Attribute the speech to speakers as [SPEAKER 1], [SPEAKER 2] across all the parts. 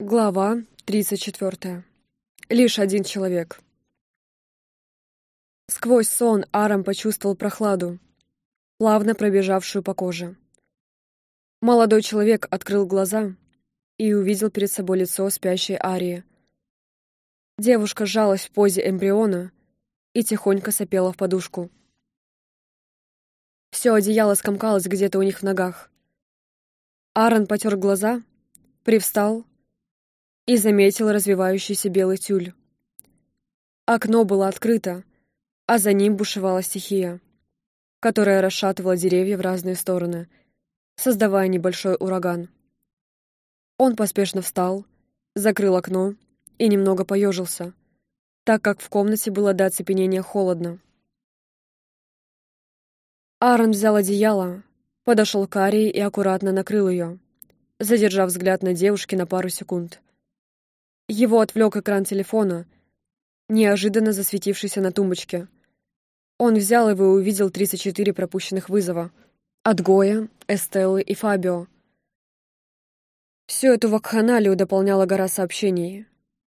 [SPEAKER 1] Глава 34. Лишь один человек. Сквозь сон Арам почувствовал прохладу, плавно пробежавшую по коже. Молодой человек открыл глаза и увидел перед собой лицо спящей Арии. Девушка сжалась в позе эмбриона и тихонько сопела в подушку. Все одеяло скомкалось где-то у них в ногах. Аарон потер глаза, привстал и заметил развивающийся белый тюль. Окно было открыто, а за ним бушевала стихия, которая расшатывала деревья в разные стороны, создавая небольшой ураган. Он поспешно встал, закрыл окно и немного поежился, так как в комнате было до оцепенения холодно. Аарон взял одеяло, подошел к Арии и аккуратно накрыл ее, задержав взгляд на девушке на пару секунд. Его отвлек экран телефона, неожиданно засветившийся на тумбочке. Он взял его и увидел 34 пропущенных вызова. От Гоя, Эстеллы и Фабио. Всю эту вакханалию дополняла гора сообщений.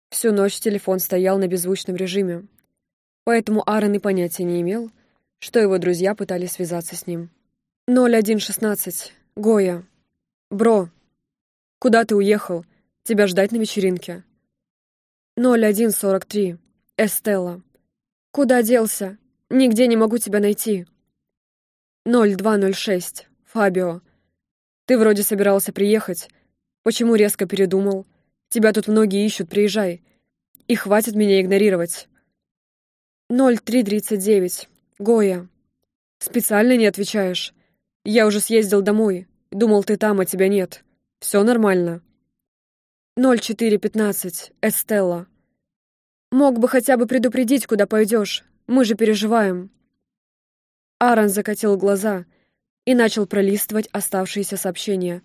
[SPEAKER 1] Всю ночь телефон стоял на беззвучном режиме, поэтому Аарон и понятия не имел, что его друзья пытались связаться с ним. 0116. Гоя. Бро. Куда ты уехал? Тебя ждать на вечеринке. 0143. Эстелла. Куда делся? Нигде не могу тебя найти. 0206. Фабио. Ты вроде собирался приехать. Почему резко передумал? Тебя тут многие ищут, приезжай. И хватит меня игнорировать. 0339. Гоя. Специально не отвечаешь. Я уже съездил домой. Думал, ты там, а тебя нет. Все нормально. 0415. Эстелла. Мог бы хотя бы предупредить, куда пойдешь. Мы же переживаем. Аарон закатил глаза и начал пролистывать оставшиеся сообщения,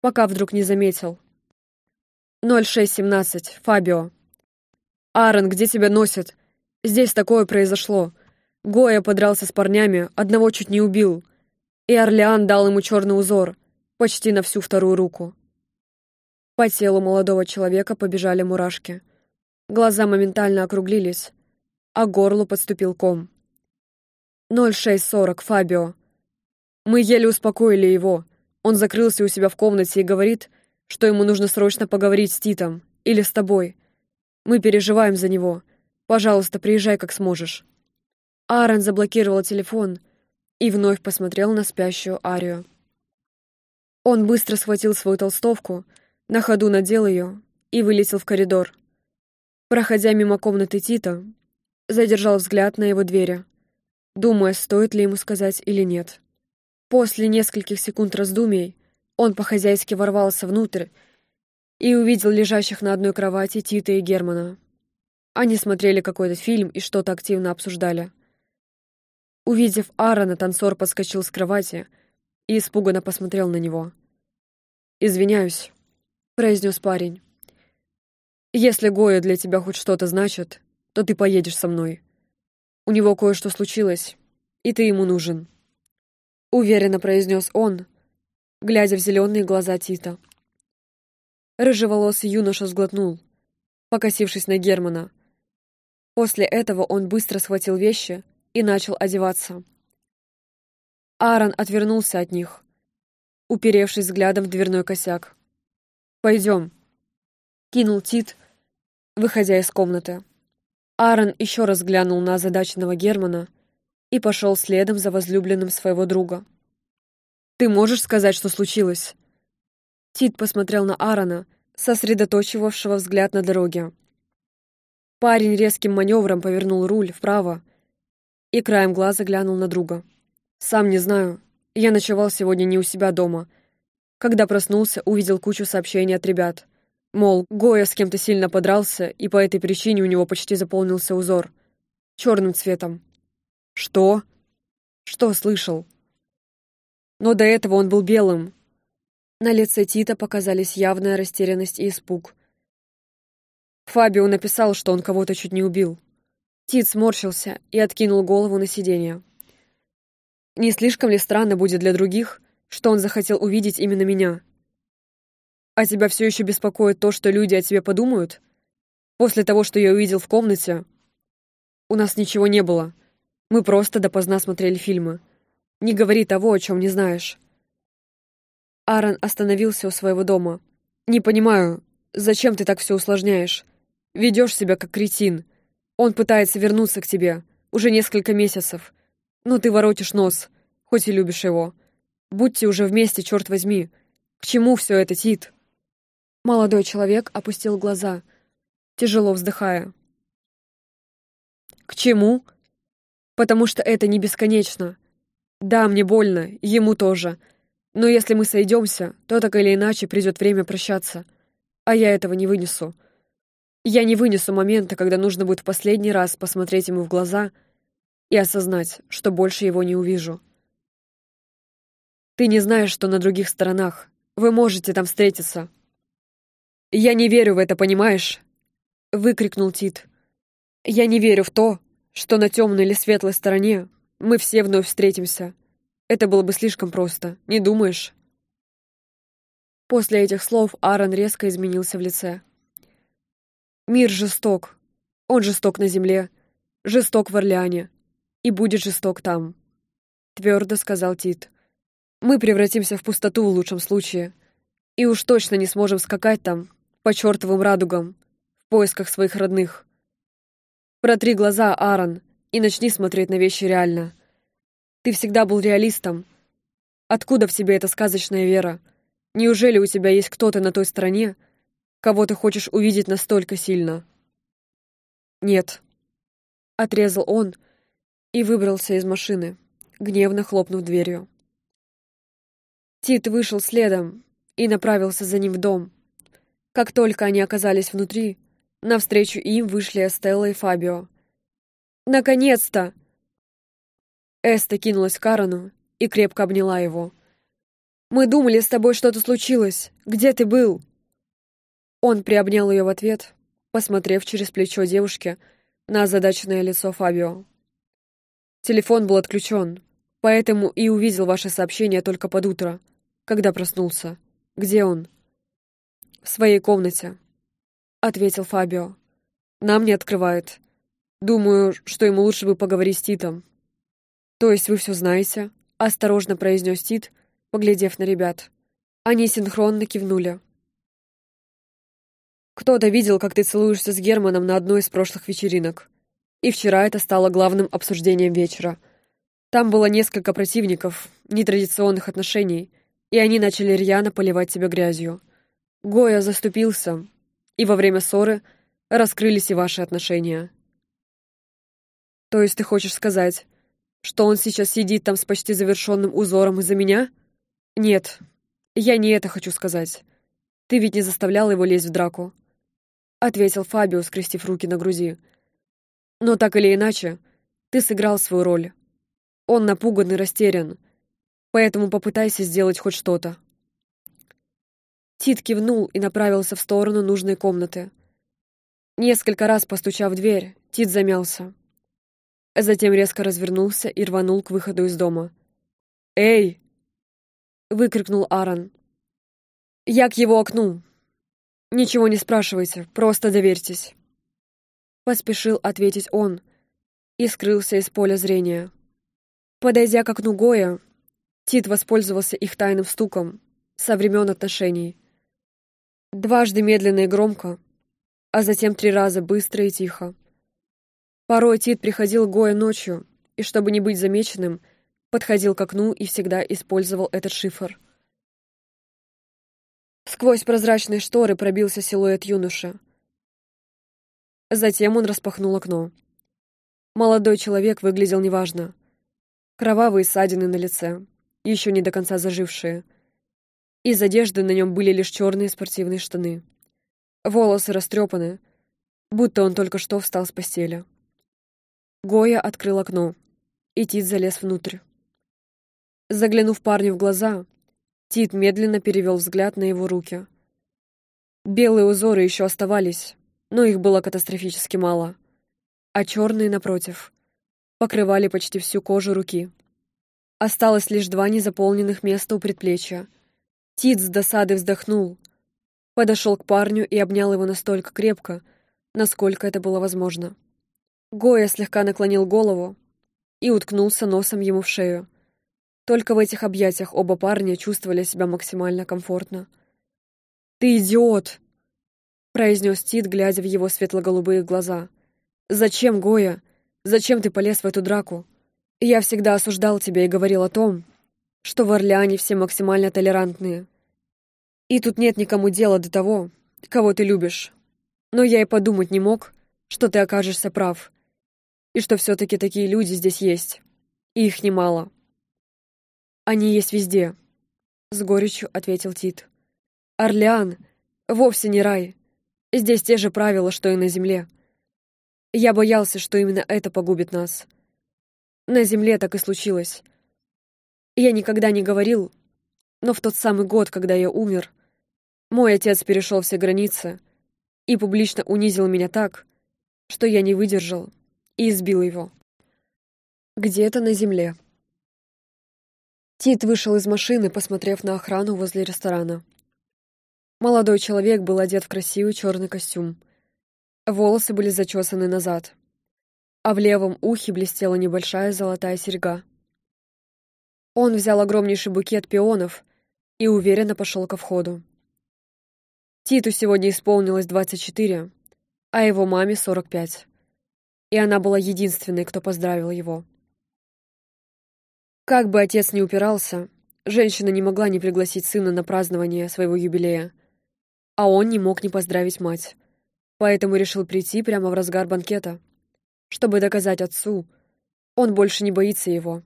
[SPEAKER 1] пока вдруг не заметил. 0617. Фабио. Аарон, где тебя носят? Здесь такое произошло. Гоя подрался с парнями, одного чуть не убил. И Орлеан дал ему черный узор, почти на всю вторую руку. По телу молодого человека побежали мурашки. Глаза моментально округлились, а горлу подступил ком. 0640, Фабио. Мы еле успокоили его. Он закрылся у себя в комнате и говорит, что ему нужно срочно поговорить с Титом или с тобой. Мы переживаем за него. Пожалуйста, приезжай как сможешь. Аарон заблокировал телефон и вновь посмотрел на спящую Арию. Он быстро схватил свою толстовку — на ходу надел ее и вылетел в коридор. Проходя мимо комнаты Тита, задержал взгляд на его двери, думая, стоит ли ему сказать или нет. После нескольких секунд раздумий он по-хозяйски ворвался внутрь и увидел лежащих на одной кровати Тита и Германа. Они смотрели какой-то фильм и что-то активно обсуждали. Увидев Аарона, танцор подскочил с кровати и испуганно посмотрел на него. «Извиняюсь», произнес парень. «Если Гоя для тебя хоть что-то значит, то ты поедешь со мной. У него кое-что случилось, и ты ему нужен», — уверенно произнес он, глядя в зеленые глаза Тита. Рыжеволосый юноша сглотнул, покосившись на Германа. После этого он быстро схватил вещи и начал одеваться. Аарон отвернулся от них, уперевшись взглядом в дверной косяк. «Пойдем», — кинул Тит, выходя из комнаты. Аарон еще раз глянул на озадаченного Германа и пошел следом за возлюбленным своего друга. «Ты можешь сказать, что случилось?» Тит посмотрел на Аарона, сосредоточивавшего взгляд на дороге. Парень резким маневром повернул руль вправо и краем глаза глянул на друга. «Сам не знаю. Я ночевал сегодня не у себя дома, когда проснулся, увидел кучу сообщений от ребят. Мол, Гоя с кем-то сильно подрался, и по этой причине у него почти заполнился узор. Черным цветом. Что? Что слышал? Но до этого он был белым. На лице Тита показались явная растерянность и испуг. Фабио написал, что он кого-то чуть не убил. Тит сморщился и откинул голову на сиденье. Не слишком ли странно будет для других, что он захотел увидеть именно меня. А тебя все еще беспокоит то, что люди о тебе подумают? После того, что я увидел в комнате, у нас ничего не было. Мы просто допоздна смотрели фильмы. Не говори того, о чем не знаешь. Аарон остановился у своего дома. Не понимаю, зачем ты так все усложняешь? Ведешь себя как кретин. Он пытается вернуться к тебе. Уже несколько месяцев. Но ты воротишь нос, хоть и любишь его. Будьте уже вместе, черт возьми. К чему все это, Тит?» Молодой человек опустил глаза, тяжело вздыхая. «К чему? Потому что это не бесконечно. Да, мне больно, ему тоже. Но если мы сойдемся, то так или иначе придет время прощаться. А я этого не вынесу. Я не вынесу момента, когда нужно будет в последний раз посмотреть ему в глаза и осознать, что больше его не увижу. Ты не знаешь, что на других сторонах. Вы можете там встретиться. Я не верю в это, понимаешь? Выкрикнул Тит. Я не верю в то, что на темной или светлой стороне мы все вновь встретимся. Это было бы слишком просто, не думаешь? После этих слов Аарон резко изменился в лице. Мир жесток. Он жесток на земле, жесток в Орлеане и будет жесток там, твердо сказал Тит. Мы превратимся в пустоту в лучшем случае. И уж точно не сможем скакать там, по чертовым радугам, в поисках своих родных. Протри глаза, Аарон, и начни смотреть на вещи реально. Ты всегда был реалистом. Откуда в тебе эта сказочная вера? Неужели у тебя есть кто-то на той стороне, кого ты хочешь увидеть настолько сильно? Нет. Отрезал он и выбрался из машины, гневно хлопнув дверью. Тит вышел следом и направился за ним в дом. Как только они оказались внутри, навстречу им вышли Эстелла и Фабио. «Наконец-то!» Эста кинулась к Карану и крепко обняла его. «Мы думали, с тобой что-то случилось. Где ты был?» Он приобнял ее в ответ, посмотрев через плечо девушки на озадаченное лицо Фабио. Телефон был отключен, поэтому и увидел ваше сообщение только под утро, когда проснулся. Где он? В своей комнате, ответил Фабио. Нам не открывает. Думаю, что ему лучше бы поговорить с Титом. То есть вы все знаете? Осторожно произнес Тит, поглядев на ребят. Они синхронно кивнули. Кто-то видел, как ты целуешься с Германом на одной из прошлых вечеринок. И вчера это стало главным обсуждением вечера. Там было несколько противников, нетрадиционных отношений, и они начали рьяно поливать себя грязью. Гоя заступился, и во время ссоры раскрылись и ваши отношения. То есть ты хочешь сказать, что он сейчас сидит там с почти завершенным узором из-за меня? Нет, я не это хочу сказать. Ты ведь не заставлял его лезть в драку. Ответил Фабио, скрестив руки на груди. Но так или иначе, ты сыграл свою роль. Он напуган и растерян, поэтому попытайся сделать хоть что-то. Тит кивнул и направился в сторону нужной комнаты. Несколько раз постучав в дверь, Тит замялся. Затем резко развернулся и рванул к выходу из дома. «Эй!» — выкрикнул Аарон. «Я к его окну. Ничего не спрашивайте, просто доверьтесь». Поспешил ответить он и скрылся из поля зрения. Подойдя к окну Гоя, Тит воспользовался их тайным стуком со времен отношений. Дважды медленно и громко, а затем три раза быстро и тихо. Порой Тит приходил к Гоя ночью, и, чтобы не быть замеченным, подходил к окну и всегда использовал этот шифр. Сквозь прозрачные шторы пробился силуэт юноши. Затем он распахнул окно. Молодой человек выглядел неважно. Кровавые ссадины на лице, еще не до конца зажившие. Из одежды на нем были лишь черные спортивные штаны. Волосы растрепаны, будто он только что встал с постели. Гоя открыл окно, и Тит залез внутрь. Заглянув парню в глаза, Тит медленно перевел взгляд на его руки. Белые узоры еще оставались, но их было катастрофически мало, а черные, напротив, покрывали почти всю кожу руки. Осталось лишь два незаполненных места у предплечья. Тит с досады вздохнул, Подошел к парню и обнял его настолько крепко, насколько это было возможно. Гоя слегка наклонил голову и уткнулся носом ему в шею. Только в этих объятиях оба парня чувствовали себя максимально комфортно. «Ты идиот!» — произнес Тит, глядя в его светло-голубые глаза. «Зачем, Гоя? Зачем ты полез в эту драку? Я всегда осуждал тебя и говорил о том, что в Орлеане все максимально толерантные. И тут нет никому дела до того, кого ты любишь. Но я и подумать не мог, что ты окажешься прав, и что все-таки такие люди здесь есть, и их немало. Они есть везде, — с горечью ответил Тит. Орлеан вовсе не рай. Здесь те же правила, что и на земле. Я боялся, что именно это погубит нас. На земле так и случилось. Я никогда не говорил, но в тот самый год, когда я умер, мой отец перешел все границы и публично унизил меня так, что я не выдержал и избил его. Где-то на земле. Тит вышел из машины, посмотрев на охрану возле ресторана. Молодой человек был одет в красивый черный костюм. Волосы были зачесаны назад, а в левом ухе блестела небольшая золотая серьга. Он взял огромнейший букет пионов и уверенно пошел ко входу. Титу сегодня исполнилось 24, а его маме 45. И она была единственной, кто поздравил его. Как бы отец ни упирался, женщина не могла не пригласить сына на празднование своего юбилея, а он не мог не поздравить мать, поэтому решил прийти прямо в разгар банкета, чтобы доказать отцу, он больше не боится его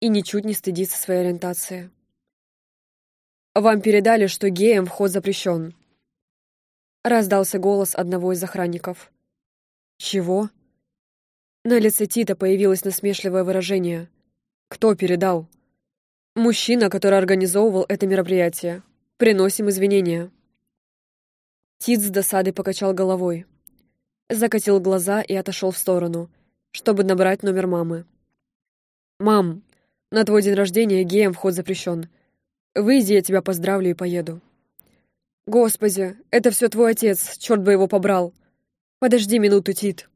[SPEAKER 1] и ничуть не стыдится своей ориентации. «Вам передали, что геям вход запрещен», Раздался голос одного из охранников. «Чего?» На лице Тита появилось насмешливое выражение. «Кто передал?» «Мужчина, который организовывал это мероприятие. Приносим извинения». Тит с досадой покачал головой. Закатил глаза и отошел в сторону, чтобы набрать номер мамы. «Мам, на твой день рождения геям вход запрещен. Выйди, я тебя поздравлю и поеду». «Господи, это все твой отец, черт бы его побрал! Подожди минуту, Тит!»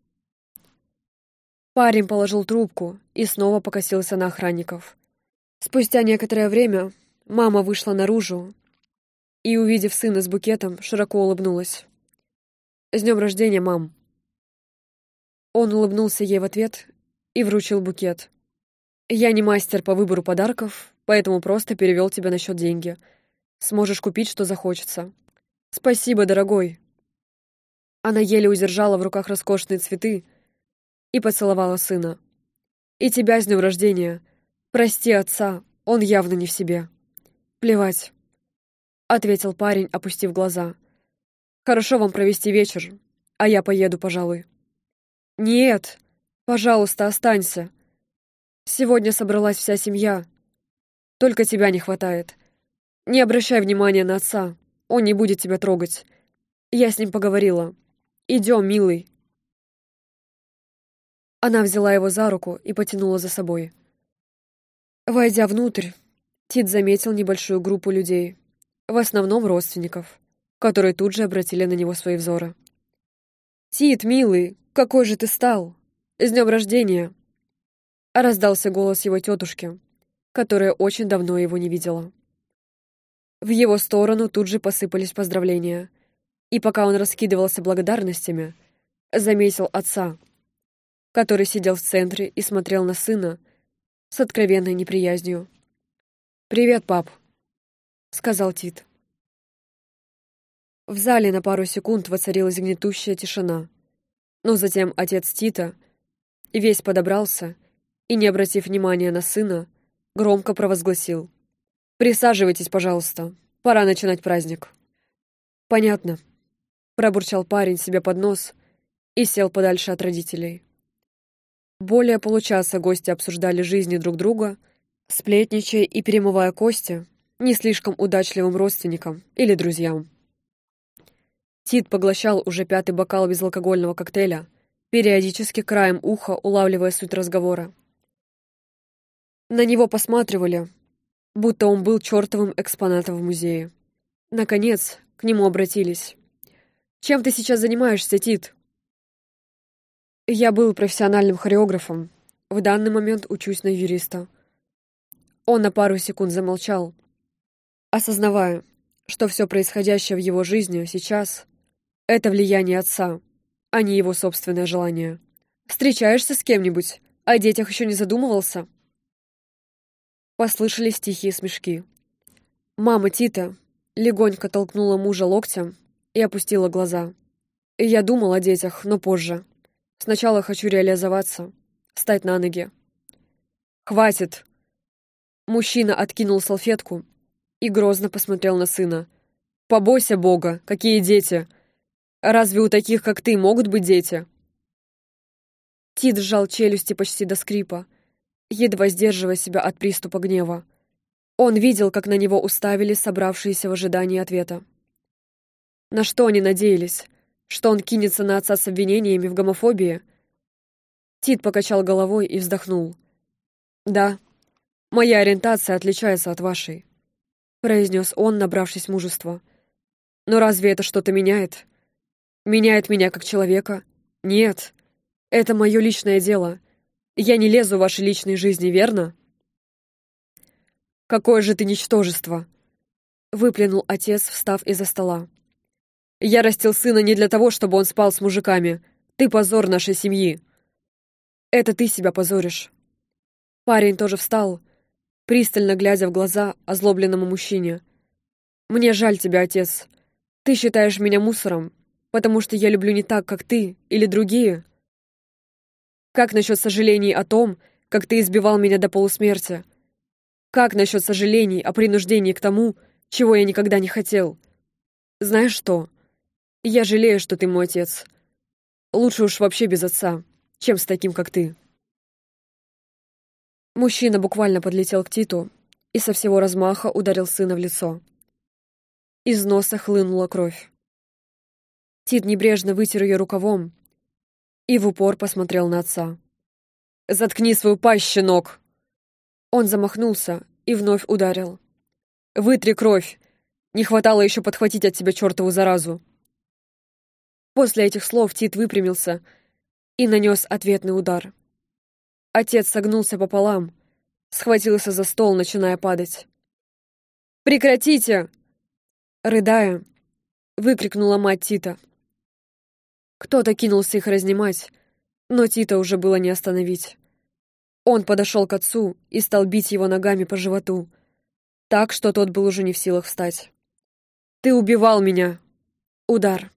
[SPEAKER 1] Парень положил трубку и снова покосился на охранников. Спустя некоторое время мама вышла наружу и, увидев сына с букетом, широко улыбнулась. «С днем рождения, мам!» Он улыбнулся ей в ответ и вручил букет. «Я не мастер по выбору подарков, поэтому просто перевел тебя на счет деньги», Сможешь купить, что захочется. Спасибо, дорогой. Она еле удержала в руках роскошные цветы и поцеловала сына. И тебя с днем рождения. Прости отца, он явно не в себе. Плевать. Ответил парень, опустив глаза. Хорошо вам провести вечер, а я поеду, пожалуй. Нет, пожалуйста, останься. Сегодня собралась вся семья. Только тебя не хватает. Не обращай внимания на отца. Он не будет тебя трогать. Я с ним поговорила. Идем, милый. Она взяла его за руку и потянула за собой. Войдя внутрь, Тит заметил небольшую группу людей, в основном родственников, которые тут же обратили на него свои взоры. «Тит, милый, какой же ты стал! С днем рождения!» Раздался голос его тетушки, которая очень давно его не видела. В его сторону тут же посыпались поздравления. И пока он раскидывался благодарностями, заметил отца, который сидел в центре и смотрел на сына с откровенной неприязнью. «Привет, пап», — сказал Тит. В зале на пару секунд воцарилась гнетущая тишина. Но затем отец Тита весь подобрался и, не обратив внимания на сына, громко провозгласил. «Присаживайтесь, пожалуйста. Пора начинать праздник». «Понятно», — пробурчал парень себе под нос и сел подальше от родителей. Более получаса гости обсуждали жизни друг друга, сплетничая и перемывая кости не слишком удачливым родственникам или друзьям. Тит поглощал уже пятый бокал безалкогольного коктейля, периодически краем уха улавливая суть разговора. На него посматривали, будто он был чертовым экспонатом в музее. Наконец, к нему обратились. «Чем ты сейчас занимаешься, Тит?» «Я был профессиональным хореографом. В данный момент учусь на юриста». Он на пару секунд замолчал, осознавая, что все происходящее в его жизни сейчас — это влияние отца, а не его собственное желание. «Встречаешься с кем-нибудь? О детях еще не задумывался?» Послышались тихие смешки. Мама Тита легонько толкнула мужа локтем и опустила глаза. я думал о детях, но позже. Сначала хочу реализоваться, встать на ноги. «Хватит!» Мужчина откинул салфетку и грозно посмотрел на сына. «Побойся Бога! Какие дети! Разве у таких, как ты, могут быть дети?» Тит сжал челюсти почти до скрипа, едва сдерживая себя от приступа гнева. Он видел, как на него уставили собравшиеся в ожидании ответа. На что они надеялись? Что он кинется на отца с обвинениями в гомофобии? Тит покачал головой и вздохнул. «Да, моя ориентация отличается от вашей», — произнес он, набравшись мужества. «Но разве это что-то меняет? Меняет меня как человека? Нет, это мое личное дело. Я не лезу в ваши личные жизни, верно?» «Какое же ты ничтожество!» — выплюнул отец, встав из-за стола. «Я растил сына не для того, чтобы он спал с мужиками. Ты позор нашей семьи!» «Это ты себя позоришь!» Парень тоже встал, пристально глядя в глаза озлобленному мужчине. «Мне жаль тебя, отец. Ты считаешь меня мусором, потому что я люблю не так, как ты или другие. Как насчет сожалений о том, как ты избивал меня до полусмерти?» Как насчет сожалений о принуждении к тому, чего я никогда не хотел? Знаешь что? Я жалею, что ты мой отец. Лучше уж вообще без отца, чем с таким, как ты. Мужчина буквально подлетел к Титу и со всего размаха ударил сына в лицо. Из носа хлынула кровь. Тит небрежно вытер ее рукавом и в упор посмотрел на отца. «Заткни свою пасть, щенок!» Он замахнулся и вновь ударил. «Вытри кровь! Не хватало еще подхватить от тебя чертову заразу!» После этих слов Тит выпрямился и нанес ответный удар. Отец согнулся пополам, схватился за стол, начиная падать. «Прекратите!» Рыдая, выкрикнула мать Тита. Кто-то кинулся их разнимать, но Тита уже было не остановить. Он подошел к отцу и стал бить его ногами по животу, так, что тот был уже не в силах встать. «Ты убивал меня!» Удар.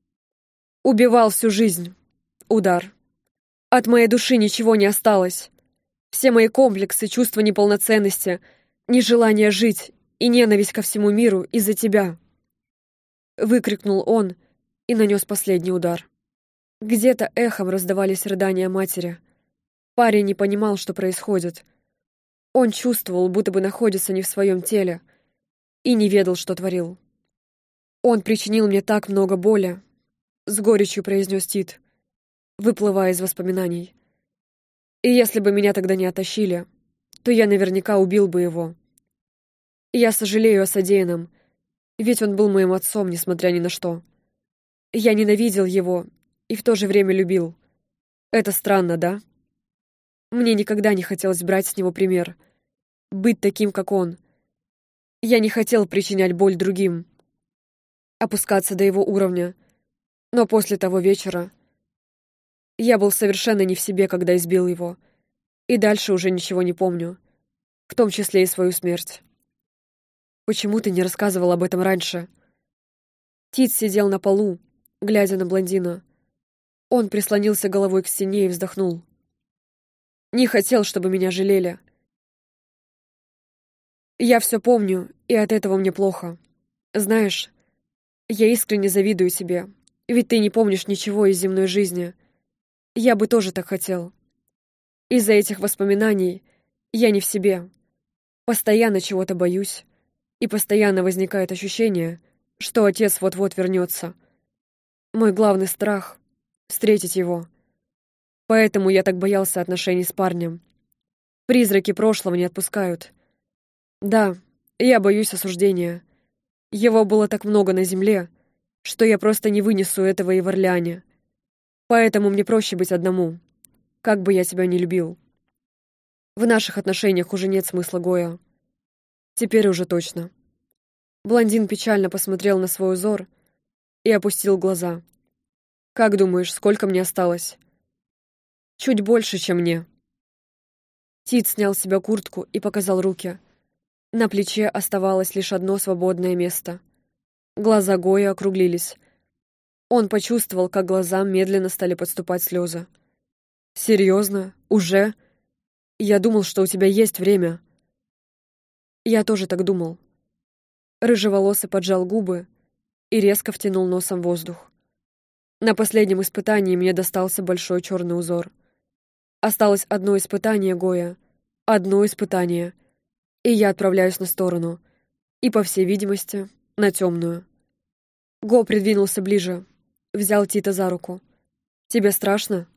[SPEAKER 1] «Убивал всю жизнь!» Удар. «От моей души ничего не осталось. Все мои комплексы, чувство неполноценности, нежелание жить и ненависть ко всему миру из-за тебя!» Выкрикнул он и нанес последний удар. Где-то эхом раздавались рыдания матери — Парень не понимал, что происходит. Он чувствовал, будто бы находится не в своем теле, и не ведал, что творил. «Он причинил мне так много боли», — с горечью произнес Тит, выплывая из воспоминаний. «И если бы меня тогда не оттащили, то я наверняка убил бы его. Я сожалею о содеянном, ведь он был моим отцом, несмотря ни на что. Я ненавидел его и в то же время любил. Это странно, да?» Мне никогда не хотелось брать с него пример. Быть таким, как он. Я не хотел причинять боль другим. Опускаться до его уровня. Но после того вечера я был совершенно не в себе, когда избил его. И дальше уже ничего не помню. В том числе и свою смерть. Почему ты не рассказывал об этом раньше? Тит сидел на полу, глядя на блондина. Он прислонился головой к стене и вздохнул. Не хотел, чтобы меня жалели. Я все помню, и от этого мне плохо. Знаешь, я искренне завидую тебе, ведь ты не помнишь ничего из земной жизни. Я бы тоже так хотел. Из-за этих воспоминаний я не в себе. Постоянно чего-то боюсь, и постоянно возникает ощущение, что отец вот-вот вернется. Мой главный страх — встретить его — Поэтому я так боялся отношений с парнем. Призраки прошлого не отпускают. Да, я боюсь осуждения. Его было так много на земле, что я просто не вынесу этого и в Орлеане. Поэтому мне проще быть одному, как бы я тебя не любил. В наших отношениях уже нет смысла Гоя. Теперь уже точно. Блондин печально посмотрел на свой узор и опустил глаза. «Как думаешь, сколько мне осталось?» «Чуть больше, чем мне». Тит снял с себя куртку и показал руки. На плече оставалось лишь одно свободное место. Глаза Гоя округлились. Он почувствовал, как глазам медленно стали подступать слезы. «Серьезно? Уже? Я думал, что у тебя есть время». Я тоже так думал. Рыжеволосый поджал губы и резко втянул носом воздух. На последнем испытании мне достался большой черный узор. Осталось одно испытание, Гоя. Одно испытание. И я отправляюсь на сторону. И, по всей видимости, на темную. Го придвинулся ближе, взял Тита за руку. «Тебе страшно?»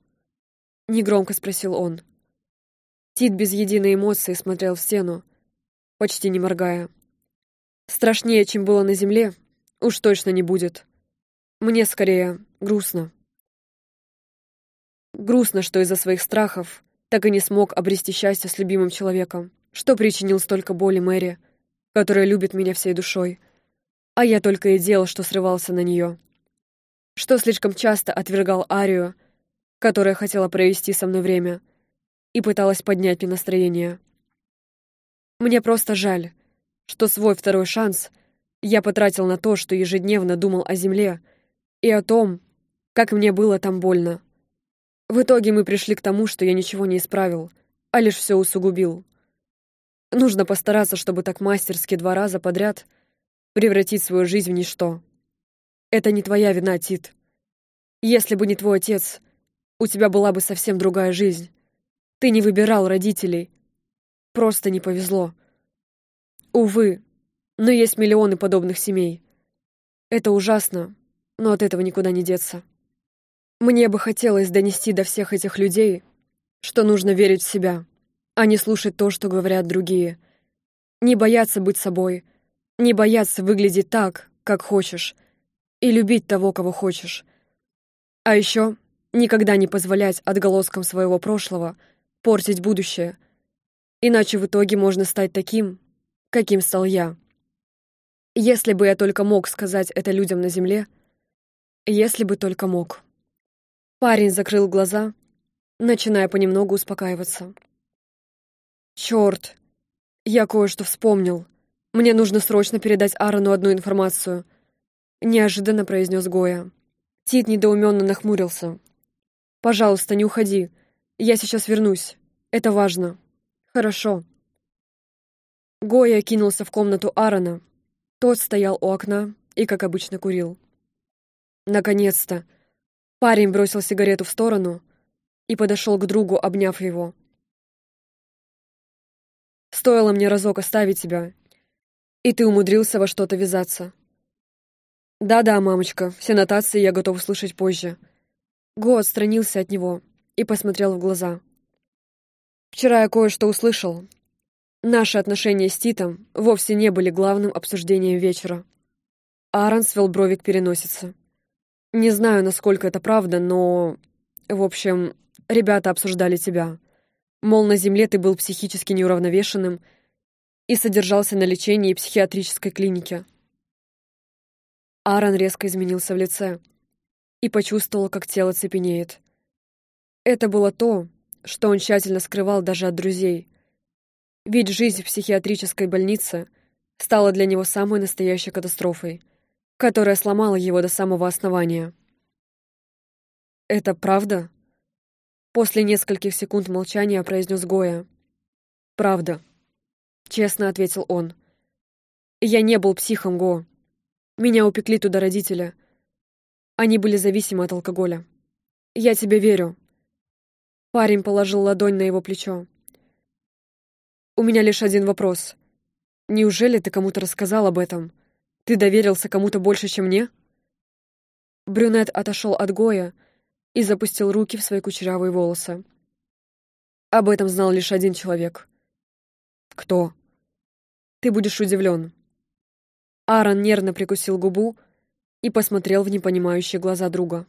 [SPEAKER 1] Негромко спросил он. Тит без единой эмоции смотрел в стену, почти не моргая. Страшнее, чем было на земле, уж точно не будет. Мне скорее грустно. Грустно, что из-за своих страхов так и не смог обрести счастье с любимым человеком, что причинил столько боли Мэри, которая любит меня всей душой. А я только и делал, что срывался на нее. Что слишком часто отвергал Арию, которая хотела провести со мной время, и пыталась поднять мне настроение. Мне просто жаль, что свой второй шанс я потратил на то, что ежедневно думал о земле и о том, как мне было там больно. В итоге мы пришли к тому, что я ничего не исправил, а лишь все усугубил. Нужно постараться, чтобы так мастерски два раза подряд превратить свою жизнь в ничто. Это не твоя вина, Тит. Если бы не твой отец, у тебя была бы совсем другая жизнь. Ты не выбирал родителей. Просто не повезло. Увы, но есть миллионы подобных семей. Это ужасно, но от этого никуда не деться. Мне бы хотелось донести до всех этих людей, что нужно верить в себя, а не слушать то, что говорят другие. Не бояться быть собой, не бояться выглядеть так, как хочешь, и любить того, кого хочешь. А еще никогда не позволять отголоскам своего прошлого портить будущее, иначе в итоге можно стать таким, каким стал я. Если бы я только мог сказать это людям на земле, если бы только мог. Парень закрыл глаза, начиная понемногу успокаиваться. Черт, я кое-что вспомнил. Мне нужно срочно передать Аарону одну информацию. Неожиданно произнес Гоя. Тит недоуменно нахмурился. «Пожалуйста, не уходи. Я сейчас вернусь. Это важно». «Хорошо», Гоя кинулся в комнату Аарона. Тот стоял у окна и, как обычно, курил. Наконец-то! Парень бросил сигарету в сторону и подошел к другу, обняв его. «Стоило мне разок оставить тебя, и ты умудрился во что-то вязаться». «Да-да, мамочка, все нотации я готов услышать позже». Го отстранился от него и посмотрел в глаза. «Вчера я кое-что услышал, Наши отношения с Титом вовсе не были главным обсуждением вечера. Аарон свел брови к переносице. Не знаю, насколько это правда, но... В общем, ребята обсуждали тебя. Мол, на земле ты был психически неуравновешенным и содержался на лечении психиатрической клинике. Аарон резко изменился в лице и почувствовал, как тело цепенеет. Это было то, что он тщательно скрывал даже от друзей — ведь жизнь в психиатрической больнице стала для него самой настоящей катастрофой, которая сломала его до самого основания. «Это правда?» После нескольких секунд молчания произнес Гоя. «Правда», — честно ответил он. «Я не был психом, Го. Меня упекли туда родители. Они были зависимы от алкоголя. Я тебе верю». Парень положил ладонь на его плечо. У меня лишь один вопрос. Неужели ты кому-то рассказал об этом? Ты доверился кому-то больше, чем мне?» Брюнет отошел от Гоя и запустил руки в свои кучерявые волосы. Об этом знал лишь один человек. «Кто?» «Ты будешь удивлен». Аарон нервно прикусил губу и посмотрел в непонимающие глаза друга.